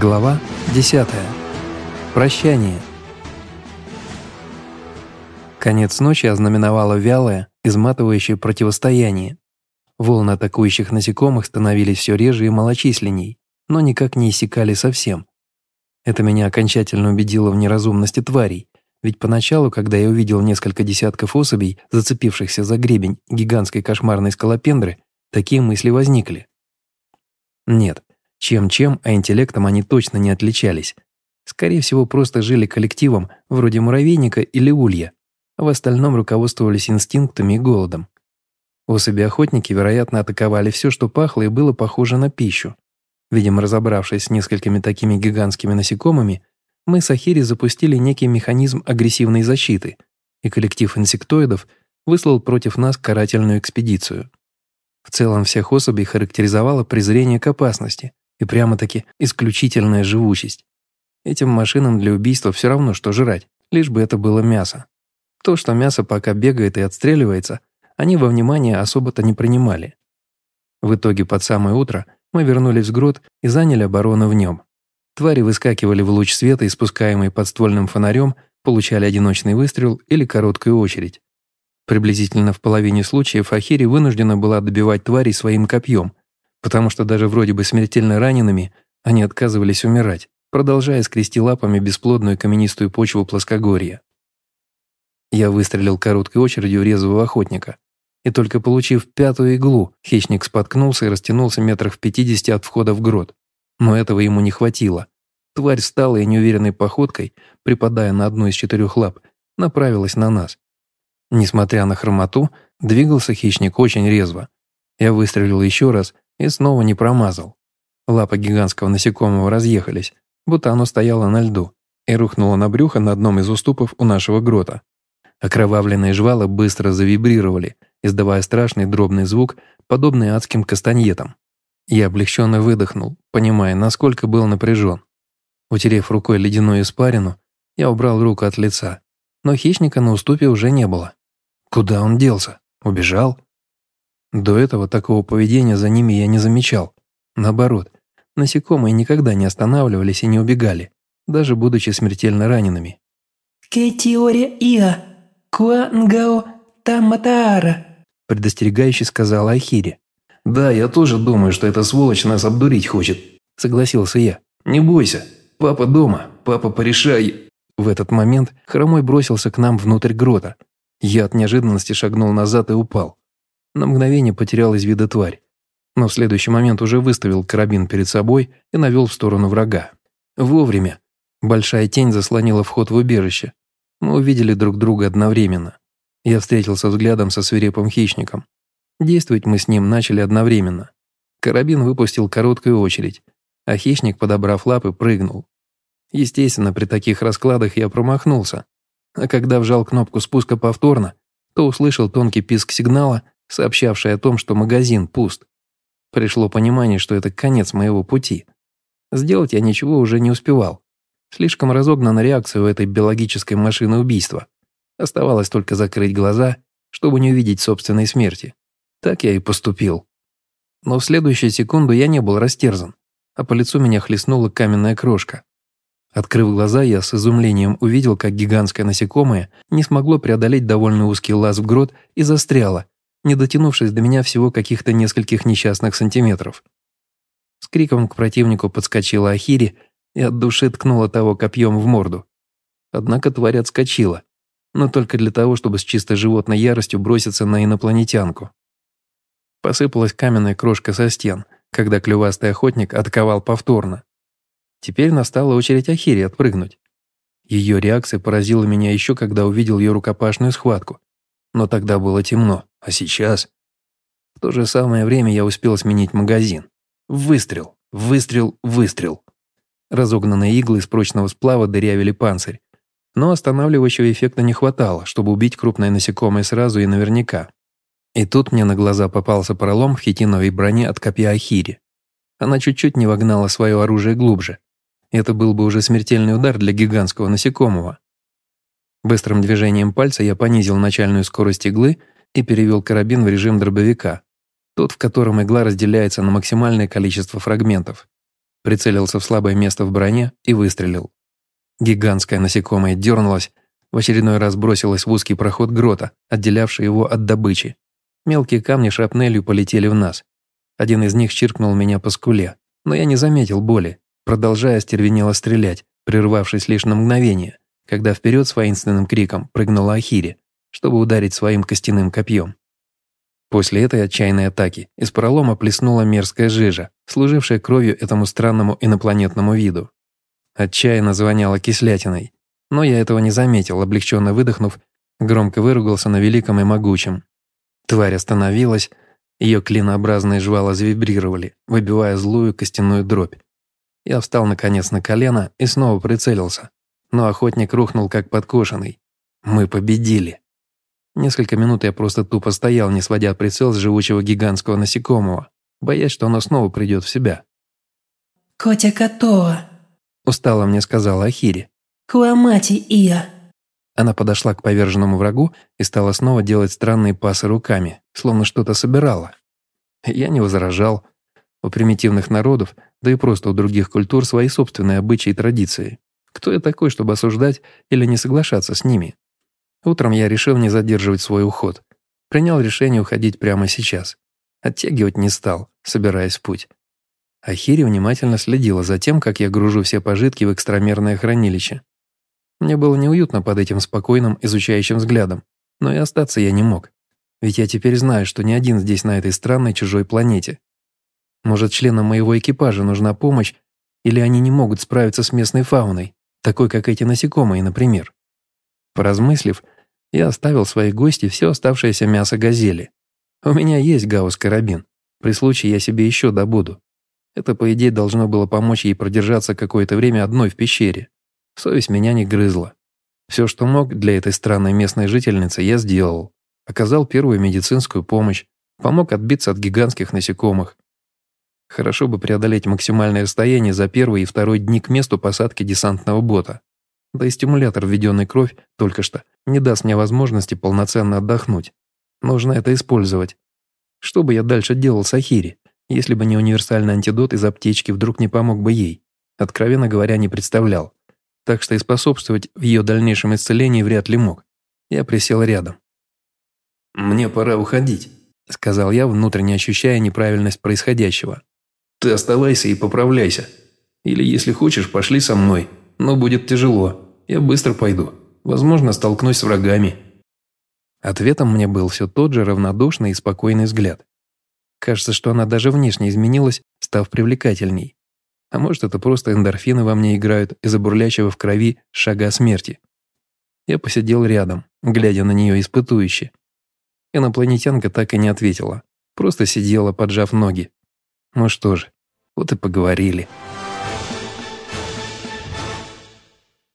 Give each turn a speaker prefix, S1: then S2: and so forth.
S1: Глава 10. Прощание. Конец ночи ознаменовало вялое, изматывающее противостояние. Волны атакующих насекомых становились все реже и малочисленней, но никак не иссякали совсем. Это меня окончательно убедило в неразумности тварей, ведь поначалу, когда я увидел несколько десятков особей, зацепившихся за гребень гигантской кошмарной скалопендры, такие мысли возникли. Нет, чем-чем, а интеллектом они точно не отличались. Скорее всего, просто жили коллективом, вроде муравейника или улья, в остальном руководствовались инстинктами и голодом. Особи-охотники, вероятно, атаковали все, что пахло и было похоже на пищу. Видимо, разобравшись с несколькими такими гигантскими насекомыми, мы с Ахири запустили некий механизм агрессивной защиты, и коллектив инсектоидов выслал против нас карательную экспедицию. В целом всех особей характеризовало презрение к опасности и прямо-таки исключительная живучесть. Этим машинам для убийства все равно, что жрать, лишь бы это было мясо. То, что мясо пока бегает и отстреливается, они во внимание особо-то не принимали. В итоге под самое утро мы вернулись в грот и заняли оборону в нем. Твари выскакивали в луч света, испускаемый подствольным фонарем, получали одиночный выстрел или короткую очередь. Приблизительно в половине случаев Ахири вынуждена была добивать тварей своим копьем, потому что даже вроде бы смертельно ранеными они отказывались умирать, продолжая скрести лапами бесплодную каменистую почву плоскогорья. Я выстрелил короткой очередью резвого охотника, и только получив пятую иглу, хищник споткнулся и растянулся метрах в пятидесяти от входа в грот. Но этого ему не хватило. Тварь встала и неуверенной походкой, припадая на одну из четырех лап, направилась на нас. Несмотря на хромоту, двигался хищник очень резво. Я выстрелил еще раз и снова не промазал. Лапы гигантского насекомого разъехались, будто оно стояло на льду, и рухнуло на брюхо на одном из уступов у нашего грота. Окровавленные жвала быстро завибрировали, издавая страшный дробный звук, подобный адским кастаньетам. Я облегченно выдохнул, понимая, насколько был напряжен. Утерев рукой ледяную испарину, я убрал руку от лица, но хищника на уступе уже не было. Куда он делся? Убежал? До этого такого поведения за ними я не замечал. Наоборот, насекомые никогда не останавливались и не убегали, даже будучи смертельно ранеными.
S2: «Кетиоре иа, куангао таматаара»,
S1: предостерегающе сказала Ахири.
S3: «Да, я тоже думаю, что эта сволочь нас обдурить хочет», – согласился я. «Не бойся, папа дома, папа порешай».
S1: В этот момент Хромой бросился к нам внутрь грота. Я от неожиданности шагнул назад и упал. На мгновение потерял из вида тварь. Но в следующий момент уже выставил карабин перед собой и навел в сторону врага. Вовремя. Большая тень заслонила вход в убежище. Мы увидели друг друга одновременно. Я встретился взглядом со свирепым хищником. Действовать мы с ним начали одновременно. Карабин выпустил короткую очередь, а хищник, подобрав лапы, прыгнул. Естественно, при таких раскладах я промахнулся. А когда вжал кнопку спуска повторно, то услышал тонкий писк сигнала, сообщавший о том, что магазин пуст. Пришло понимание, что это конец моего пути. Сделать я ничего уже не успевал. Слишком разогнана реакция у этой биологической машины убийства. Оставалось только закрыть глаза, чтобы не увидеть собственной смерти. Так я и поступил. Но в следующую секунду я не был растерзан, а по лицу меня хлестнула каменная крошка. Открыв глаза, я с изумлением увидел, как гигантское насекомое не смогло преодолеть довольно узкий лаз в грот и застряло, не дотянувшись до меня всего каких-то нескольких несчастных сантиметров. С криком к противнику подскочила Ахири и от души ткнула того копьем в морду. Однако тварь отскочила, но только для того, чтобы с чисто животной яростью броситься на инопланетянку. Посыпалась каменная крошка со стен, когда клювастый охотник атаковал повторно. Теперь настала очередь Ахири отпрыгнуть. Ее реакция поразила меня еще, когда увидел ее рукопашную схватку. Но тогда было темно, а сейчас... В то же самое время я успел сменить магазин. Выстрел, выстрел, выстрел. Разогнанные иглы из прочного сплава дырявили панцирь. Но останавливающего эффекта не хватало, чтобы убить крупное насекомое сразу и наверняка. И тут мне на глаза попался пролом в хитиновой броне от копья Ахири. Она чуть-чуть не вогнала свое оружие глубже. Это был бы уже смертельный удар для гигантского насекомого. Быстрым движением пальца я понизил начальную скорость иглы и перевел карабин в режим дробовика, тот, в котором игла разделяется на максимальное количество фрагментов. прицелился в слабое место в броне и выстрелил. Гигантское насекомое дернулось, в очередной раз бросилось в узкий проход грота, отделявший его от добычи. Мелкие камни шрапнелью полетели в нас. Один из них чиркнул меня по скуле, но я не заметил боли, продолжая стервенело стрелять, прервавшись лишь на мгновение, когда вперед с воинственным криком прыгнула Ахири, чтобы ударить своим костяным копьем. После этой отчаянной атаки из пролома плеснула мерзкая жижа, служившая кровью этому странному инопланетному виду. Отчаянно звоняла кислятиной, но я этого не заметил, облегченно выдохнув, громко выругался на великом и могучем. Тварь остановилась, ее клинообразные жвала завибрировали, выбивая злую костяную дробь. Я встал наконец на колено и снова прицелился, но охотник рухнул как подкошенный. Мы победили. Несколько минут я просто тупо стоял, не сводя прицел с живучего гигантского насекомого, боясь, что оно снова придет в себя.
S2: «Котя Котова», –
S1: устало мне сказала Ахири.
S2: «Куамати Ия».
S1: Она подошла к поверженному врагу и стала снова делать странные пасы руками, словно что-то собирала. Я не возражал. У примитивных народов, да и просто у других культур свои собственные обычаи и традиции. Кто я такой, чтобы осуждать или не соглашаться с ними? Утром я решил не задерживать свой уход. Принял решение уходить прямо сейчас. Оттягивать не стал, собираясь в путь. Ахири внимательно следила за тем, как я гружу все пожитки в экстрамерное хранилище. Мне было неуютно под этим спокойным, изучающим взглядом, но и остаться я не мог. Ведь я теперь знаю, что не один здесь на этой странной чужой планете. Может, членам моего экипажа нужна помощь, или они не могут справиться с местной фауной, такой как эти насекомые, например. Поразмыслив, я оставил своей гости все оставшееся мясо газели. У меня есть гаусс-карабин. При случае я себе еще добуду. Это, по идее, должно было помочь ей продержаться какое-то время одной в пещере. Совесть меня не грызла. Все, что мог для этой странной местной жительницы, я сделал. Оказал первую медицинскую помощь, помог отбиться от гигантских насекомых. Хорошо бы преодолеть максимальное расстояние за первый и второй дни к месту посадки десантного бота. Да и стимулятор, введенный кровь, только что, не даст мне возможности полноценно отдохнуть. Нужно это использовать. Что бы я дальше делал с Ахири, если бы не универсальный антидот из аптечки вдруг не помог бы ей? Откровенно говоря, не представлял. Так что и способствовать в ее дальнейшем исцелении вряд ли мог. Я присел рядом.
S3: «Мне пора уходить», —
S1: сказал я, внутренне ощущая неправильность происходящего.
S3: «Ты оставайся и поправляйся. Или, если хочешь, пошли со мной, но будет тяжело. Я быстро пойду. Возможно, столкнусь с врагами».
S1: Ответом мне был все тот же равнодушный и спокойный взгляд. Кажется, что она даже внешне изменилась, став привлекательней. А может, это просто эндорфины во мне играют из-за бурлящего в крови шага смерти. Я посидел рядом, глядя на нее испытующе. Инопланетянка так и не ответила. Просто сидела, поджав ноги. Ну что же, вот и поговорили.